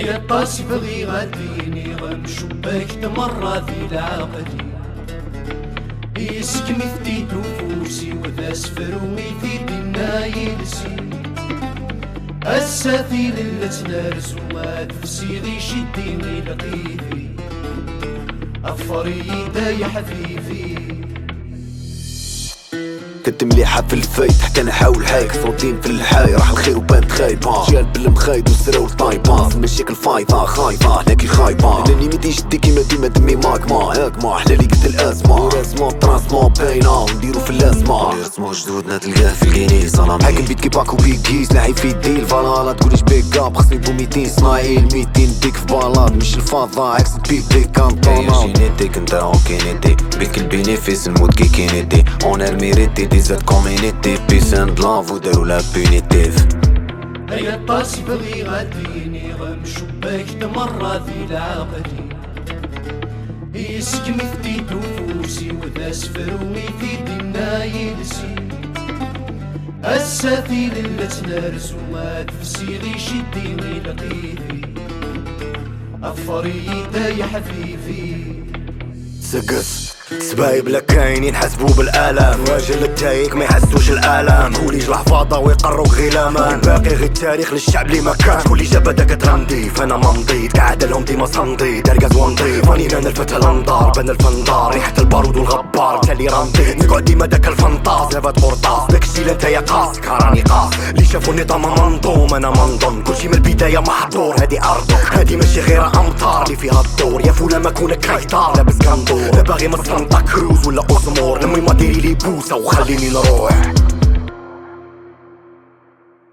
هيا طاسي بغي غاديني غنشبك تمرة ذي العقدي يسكمي ثدي فوسي وذا سفروي في دينا يلسي السفيل اللي تنرس وما تفسي غي شديني لقيفي. أفريدا يا حفيفي. كنت مليحة في الفايت حتى نحاول هايك صوتين في الحاي راح الخير وبانت خايبة. جال بالمخايد وسراو الطايبة المشاكل فايضة خايفة هناكي خايبة. إنني مدي جدي كيما ديما دمي ماك ما. هاك ما. حنا لي قد الازمة وراسمة تراسمة باينة. ونديرو في اللازمة رسمو جدودنا تلقاه في الكيني صنم حاكم بيت كي باكو بيكيس. لاعب في الديل. فالا تقوليش بيك اب خصني بو 200 إسماعيل 200 ديك في بالاد مش الفاضة عكس بيك كانطونا جينيتيك انت اوكينيتي بيك البينيفيس. الموت كي كينيتي. اون الميريتي دي زاد كومينيتي بيس اند لاف ودارو لا بونيتيف هيا طاسي بغي غاديني. غنشبك تمرة ذي العقدي يسكمي ثدي فوسي وذا سفروي في دينا يلسي السفيل اللي تنرس وما تفسي غي شديني لقيفي أفريدا يا حفيفي سقس سبايب لك كاينين حسبوا بالآلام. راجل التايك ما يحسوش الآلام. كوليج الحفاظه ويقروا غلامان باقي غير التاريخ للشعب اللي ما كان كل جبهه داك ترنديف أنا ما مضيت. قاعد لهم ديما صندي. دارقاز ونضيف راني أنا الفتى الأنظار. بان الفندار ريحة البارود والغبار. تالي رانديت نقعد ديما داك الفنطاس. لافات قرطاس داك الشي أنت يا قاص كراني قاص اللي شافوا النظام منظوم. أنا منظم. كلشي من البداية محظور هادي ارضك هادي ماشي غير أمطار. اللي فيها الدور. يا فولا ما كونك كايطار لابس كندور. لا باغي من سانتا كروز ولا اوزمور المهم ديري لي بوسه وخليني نروح